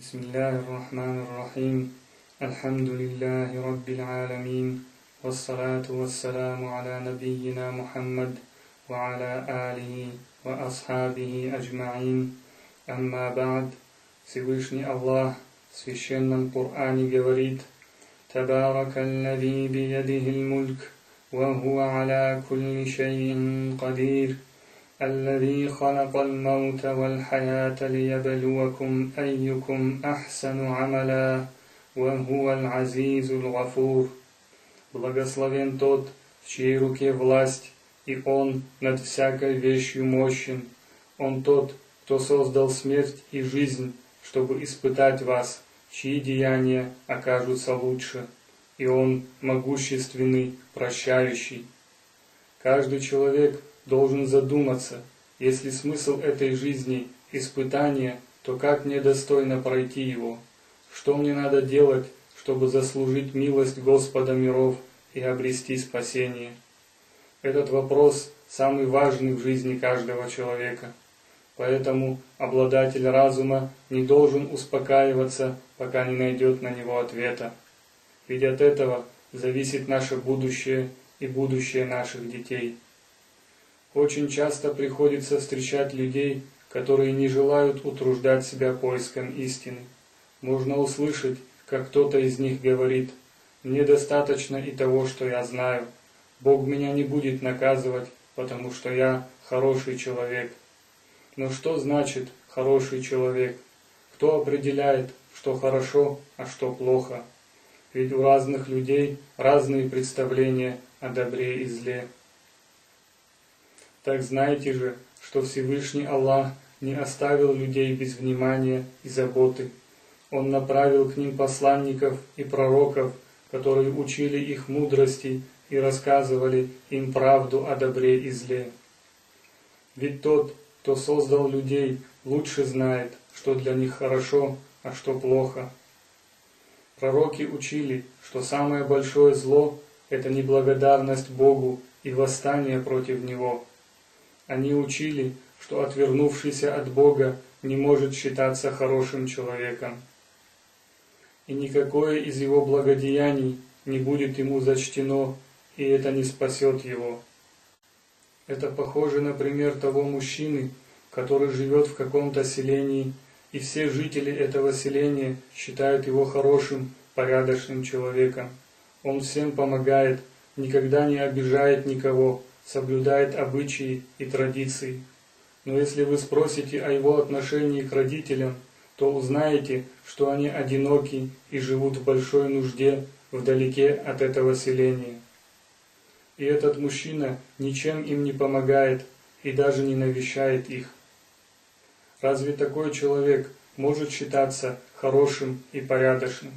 بسم الله الرحمن الرحيم الحمد لله رب العالمين والصلاة والسلام على نبينا محمد وعلى آله وأصحابه أجمعين أما بعد Всевышний Аллах в священном Коране говорит تبارك الذي بيده الملك وهو على كل شيء قدير الذي خلق الموت والحياة ليبلوكم أيكم أحسن عملا وهو العزيز الغفور Благословен тот, в чьей руке власть, и Он над всякой вещью мощен. Он тот, кто создал смерть и жизнь, чтобы испытать вас, чьи деяния окажутся лучше. И Он могущественный, прощающий. Каждый человек должен задуматься, если смысл этой жизни – испытание, то как мне достойно пройти его? Что мне надо делать, чтобы заслужить милость Господа миров и обрести спасение? Этот вопрос самый важный в жизни каждого человека. Поэтому обладатель разума не должен успокаиваться, пока не найдет на него ответа. Ведь от этого зависит наше будущее и будущее наших детей. Очень часто приходится встречать людей, которые не желают утруждать себя поиском истины. Можно услышать, как кто-то из них говорит, «Мне достаточно и того, что я знаю. Бог меня не будет наказывать, потому что я хороший человек». Но что значит «хороший человек»? Кто определяет, что хорошо, а что плохо? Ведь у разных людей разные представления о добре и зле. Так знаете же, что Всевышний Аллах не оставил людей без внимания и заботы. Он направил к ним посланников и пророков, которые учили их мудрости и рассказывали им правду о добре и зле. Ведь тот, кто создал людей, лучше знает, что для них хорошо, а что плохо. Пророки учили, что самое большое зло – это неблагодарность Богу и восстание против Него. Они учили, что отвернувшийся от Бога не может считаться хорошим человеком. И никакое из его благодеяний не будет ему зачтено, и это не спасет его. Это похоже на пример того мужчины, который живет в каком-то селении, и все жители этого селения считают его хорошим, порядочным человеком. Он всем помогает, никогда не обижает никого, соблюдает обычаи и традиции. Но если вы спросите о его отношении к родителям, то узнаете, что они одиноки и живут в большой нужде вдалеке от этого селения. И этот мужчина ничем им не помогает и даже не навещает их. Разве такой человек может считаться хорошим и порядочным?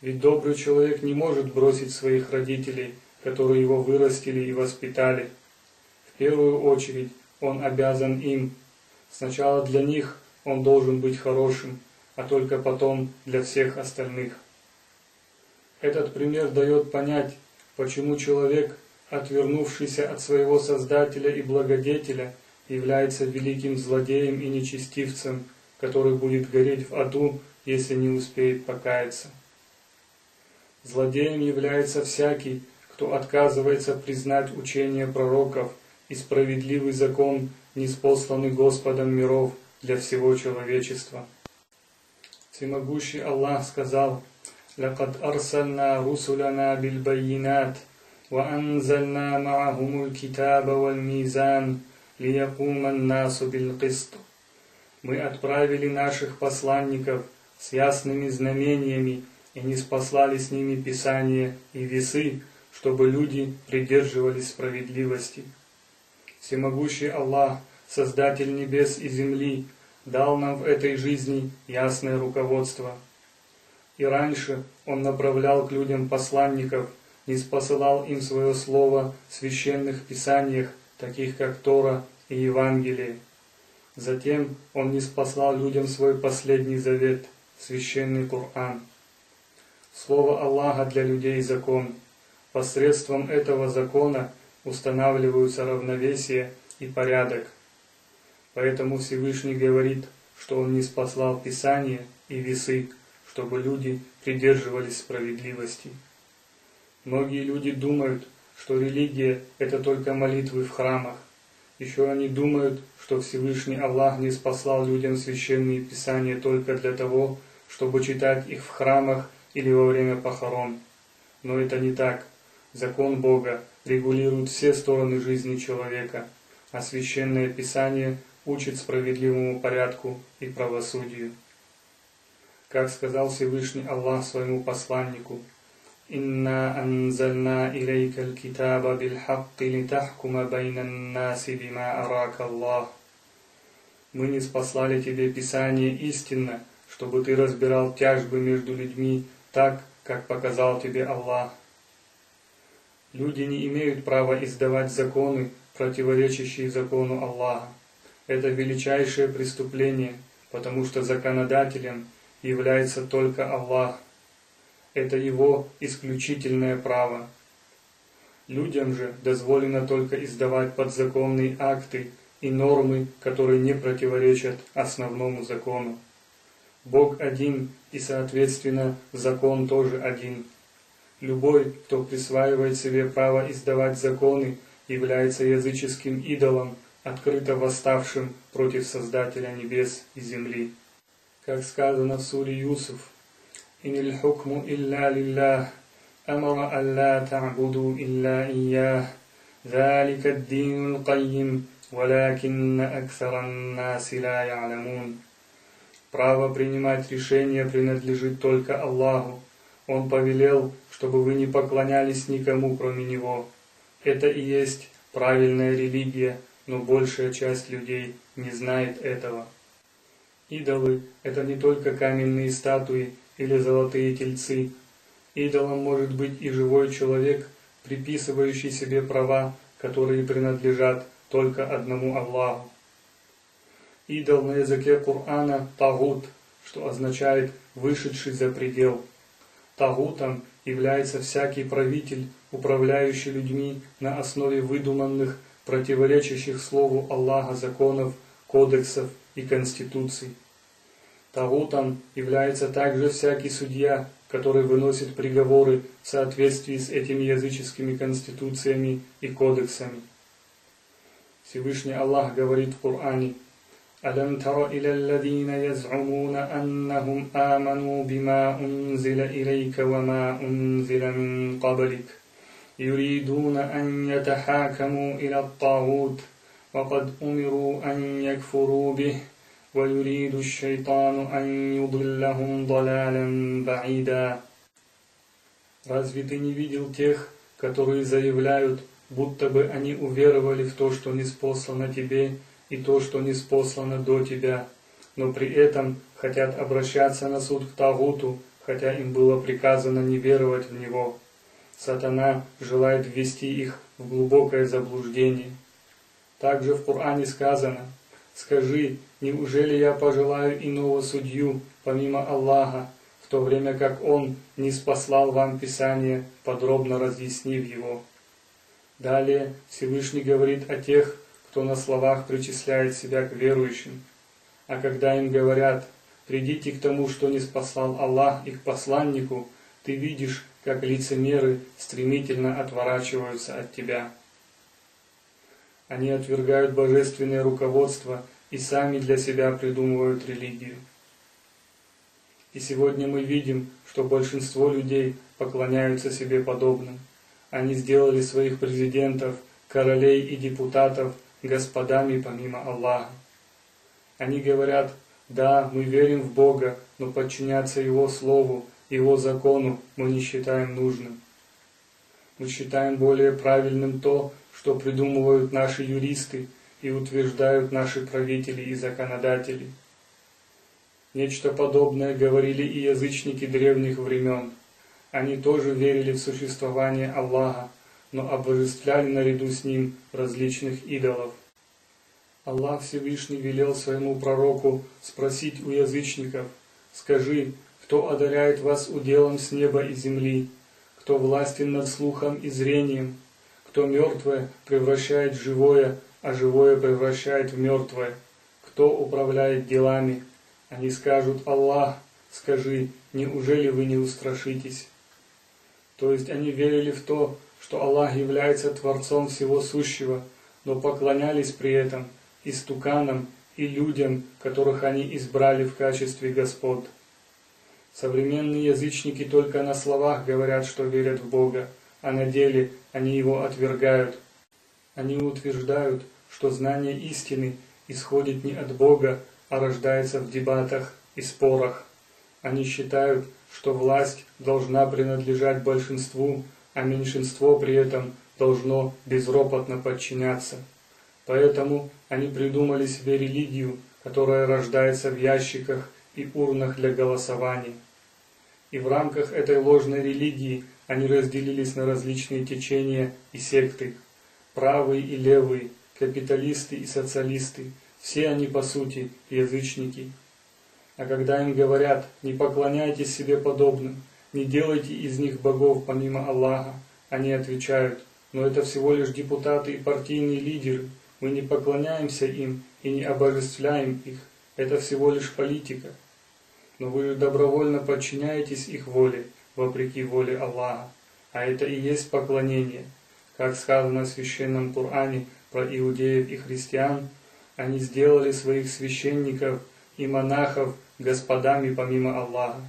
Ведь добрый человек не может бросить своих родителей – которые его вырастили и воспитали. В первую очередь он обязан им. Сначала для них он должен быть хорошим, а только потом для всех остальных. Этот пример дает понять, почему человек, отвернувшийся от своего Создателя и Благодетеля, является великим злодеем и нечестивцем, который будет гореть в аду, если не успеет покаяться. Злодеем является всякий, кто отказывается признать учение пророков и справедливый закон, неспосланный Господом миров для всего человечества. Всемогущий Аллах сказал, «Лакад арсальна русуляна бильбайинат, ва анзальна маахумуль китаба валь мизан, лиякуман насу билькисту». Мы отправили наших посланников с ясными знамениями и не спаслали с ними Писание и весы, чтобы люди придерживались справедливости. Всемогущий Аллах, Создатель небес и земли, дал нам в этой жизни ясное руководство. И раньше Он направлял к людям посланников, не спосылал им свое слово в священных писаниях, таких как Тора и Евангелие. Затем Он не спасал людям свой последний завет, священный Коран. Слово Аллаха для людей закон – Посредством этого закона устанавливаются равновесие и порядок. Поэтому Всевышний говорит, что Он не спаслал Писание и весы, чтобы люди придерживались справедливости. Многие люди думают, что религия – это только молитвы в храмах. Еще они думают, что Всевышний Аллах не спаслал людям священные писания только для того, чтобы читать их в храмах или во время похорон. Но это не так. Закон Бога регулирует все стороны жизни человека, а Священное Писание учит справедливому порядку и правосудию. Как сказал Всевышний Аллах своему посланнику, «Инна анзальна илейка китаба бил хакки литахкума байнан наси бима арака Аллах». Мы не спаслали тебе Писание истинно, чтобы ты разбирал тяжбы между людьми так, как показал тебе Аллах. Люди не имеют права издавать законы, противоречащие закону Аллаха. Это величайшее преступление, потому что законодателем является только Аллах. Это его исключительное право. Людям же дозволено только издавать подзаконные акты и нормы, которые не противоречат основному закону. Бог один, и, соответственно, закон тоже один. Любой, кто присваивает себе право издавать законы, является языческим идолом, открыто восставшим против Создателя небес и земли. Как сказано в суре Юсуф, «Ин иль хукму илля лиллях, амара алла та'буду илля иях, залика ддину л'кайим, валякинна аксаран наси ла ялямун». Право принимать решения принадлежит только Аллаху, он повелел, чтобы вы не поклонялись никому, кроме Него. Это и есть правильная религия, но большая часть людей не знает этого. Идолы – это не только каменные статуи или золотые тельцы. Идолом может быть и живой человек, приписывающий себе права, которые принадлежат только одному Аллаху. Идол на языке Корана – тагут, что означает «вышедший за предел». Тагутом является всякий правитель, управляющий людьми на основе выдуманных, противоречащих Слову Аллаха законов, кодексов и конституций. Тагутом является также всякий судья, который выносит приговоры в соответствии с этими языческими конституциями и кодексами. Всевышний Аллах говорит в Коране, ألم تر إلى الذين يزعمون أنهم آمنوا بما أنزل إليك وما أنزل من قبلك يريدون أن يتحاكموا إلى الطاغوت وقد أمروا أن يكفروا به ويريد الشيطان أن يضلهم ضلالا بعيدا Разве ты не видел тех, которые заявляют, будто бы они уверовали в то, что не спослано тебе, и то, что не спослано до тебя, но при этом хотят обращаться на суд к Тагуту, хотя им было приказано не веровать в него. Сатана желает ввести их в глубокое заблуждение. Также в Коране сказано – Скажи, неужели я пожелаю иного судью, помимо Аллаха, в то время как Он не спаслал вам Писание, подробно разъяснив его? Далее Всевышний говорит о тех, кто на словах причисляет себя к верующим. А когда им говорят, придите к тому, что не спасал Аллах и к посланнику, ты видишь, как лицемеры стремительно отворачиваются от тебя. Они отвергают божественное руководство и сами для себя придумывают религию. И сегодня мы видим, что большинство людей поклоняются себе подобным. Они сделали своих президентов, королей и депутатов господами помимо Аллаха. Они говорят, да, мы верим в Бога, но подчиняться Его Слову, Его закону мы не считаем нужным. Мы считаем более правильным то, что придумывают наши юристы и утверждают наши правители и законодатели. Нечто подобное говорили и язычники древних времен. Они тоже верили в существование Аллаха, но обожествляли наряду с ним различных идолов. Аллах Всевышний велел своему пророку спросить у язычников, «Скажи, кто одаряет вас уделом с неба и земли, кто властен над слухом и зрением, кто мертвое превращает в живое, а живое превращает в мертвое. Кто управляет делами, Они скажут «Аллах, скажи, неужели вы не устрашитесь?» То есть они верили в то, что Аллах является Творцом всего сущего, но поклонялись при этом истуканам и людям, которых они избрали в качестве господ. Современные язычники только на словах говорят, что верят в Бога, а на деле они его отвергают. Они утверждают, что знание истины исходит не от Бога, а рождается в дебатах и спорах. Они считают, что власть должна принадлежать большинству, а меньшинство при этом должно безропотно подчиняться. Поэтому они придумали себе религию, которая рождается в ящиках и урнах для голосования. И в рамках этой ложной религии они разделились на различные течения и секты. Правые и левые, капиталисты и социалисты, все они по сути язычники. А когда им говорят «не поклоняйтесь себе подобным», «не делайте из них богов помимо Аллаха», они отвечают «но это всего лишь депутаты и партийные лидеры, мы не поклоняемся им и не обожествляем их, это всего лишь политика». Но вы добровольно подчиняетесь их воле, вопреки воле Аллаха, а это и есть поклонение. Как сказано в Священном Коране про иудеев и христиан, они сделали своих священников и монахов господами помимо Аллаха.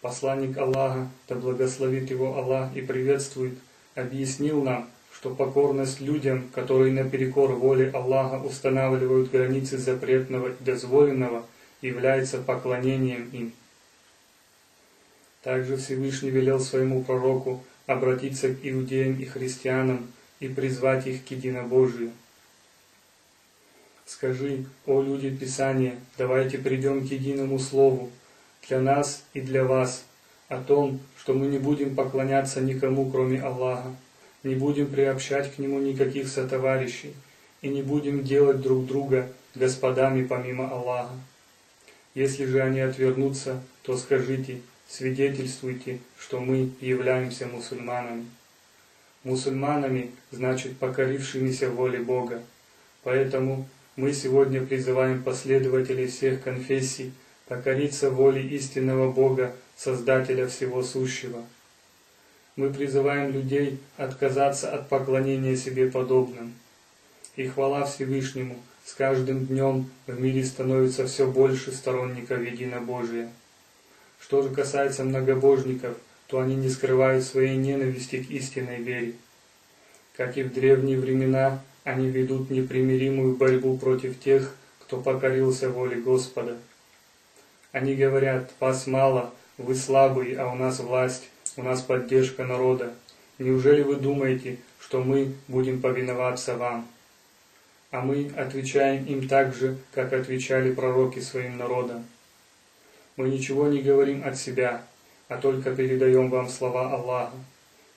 Посланник Аллаха, да благословит его Аллах и приветствует, объяснил нам, что покорность людям, которые наперекор воле Аллаха устанавливают границы запретного и дозволенного, является поклонением им. Также Всевышний велел своему пророку обратиться к иудеям и христианам и призвать их к единобожию. Скажи, о люди Писания, давайте придем к единому слову, для нас и для вас, о том, что мы не будем поклоняться никому, кроме Аллаха, не будем приобщать к Нему никаких сотоварищей и не будем делать друг друга господами помимо Аллаха. Если же они отвернутся, то скажите, свидетельствуйте, что мы являемся мусульманами. Мусульманами значит покорившимися воле Бога. Поэтому мы сегодня призываем последователей всех конфессий покориться воле истинного Бога, Создателя всего сущего. Мы призываем людей отказаться от поклонения себе подобным. И хвала Всевышнему – с каждым днем в мире становится все больше сторонников единобожия. Что же касается многобожников, то они не скрывают своей ненависти к истинной вере. Как и в древние времена, они ведут непримиримую борьбу против тех, кто покорился воле Господа. Они говорят, вас мало, вы слабые, а у нас власть, у нас поддержка народа. Неужели вы думаете, что мы будем повиноваться вам? а мы отвечаем им так же, как отвечали пророки своим народам. Мы ничего не говорим от себя, а только передаем вам слова Аллаха.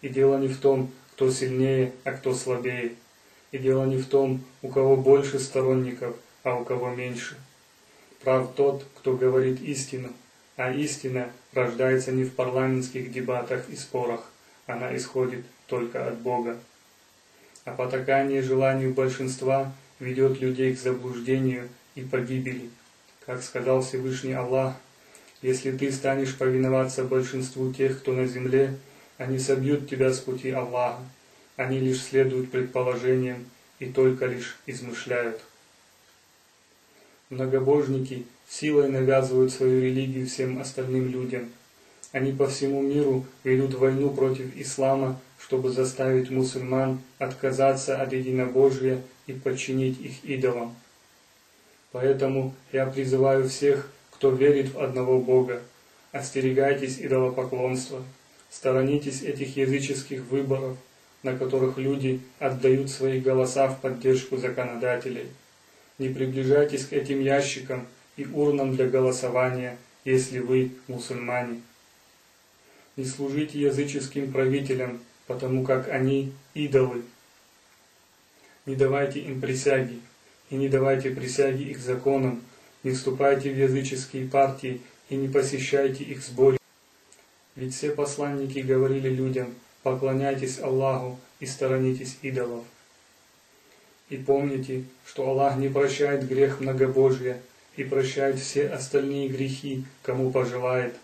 И дело не в том, кто сильнее, а кто слабее. И дело не в том, у кого больше сторонников, а у кого меньше. Прав тот, кто говорит истину, а истина рождается не в парламентских дебатах и спорах, она исходит только от Бога. А потакание желанию большинства ведет людей к заблуждению и погибели. Как сказал Всевышний Аллах, если ты станешь повиноваться большинству тех, кто на земле, они собьют тебя с пути Аллаха. Они лишь следуют предположениям и только лишь измышляют. Многобожники силой навязывают свою религию всем остальным людям. Они по всему миру ведут войну против ислама, чтобы заставить мусульман отказаться от единобожия и подчинить их идолам. Поэтому я призываю всех, кто верит в одного Бога, остерегайтесь идолопоклонства, сторонитесь этих языческих выборов, на которых люди отдают свои голоса в поддержку законодателей. Не приближайтесь к этим ящикам и урнам для голосования, если вы мусульмане. Не служите языческим правителям, потому как они идолы, не давайте им присяги, и не давайте присяги их законам, не вступайте в языческие партии и не посещайте их сборы. Ведь все посланники говорили людям, поклоняйтесь Аллаху и сторонитесь идолов. И помните, что Аллах не прощает грех многобожия, и прощает все остальные грехи, кому пожелает.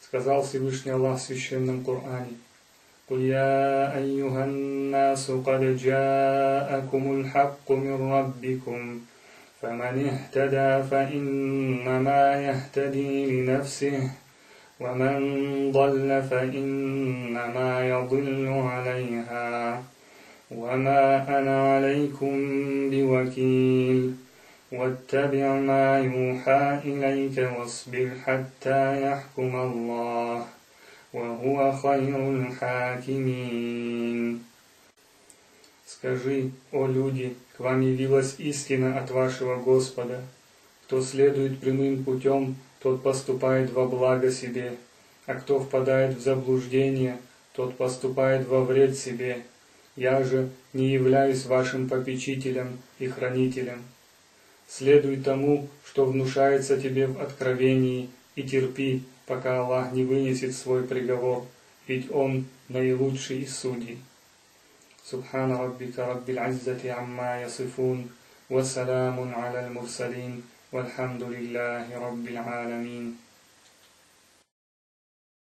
Сказал Всевышний Аллах в Священном Коране. قل يا أيها الناس قد جاءكم الحق من ربكم فمن اهتدى فإنما يهتدي لنفسه ومن ضل فإنما يضل عليها وما أنا عليكم بوكيل واتبع ما يوحى إليك واصبر حتى يحكم الله وهو خير الحاكمين Скажи, о люди, к вам явилась истина от вашего Господа. Кто следует прямым путем, тот поступает во благо себе, а кто впадает в заблуждение, тот поступает во вред себе. Я же не являюсь вашим попечителем и хранителем. Следуй тому, что внушается тебе в откровении, и терпи, пока Аллах не вынесет свой приговор, ведь Он наилучший из судей. سبحان ربك رب العزة عما يصفون وسلام على المرسلين والحمد لله رب العالمين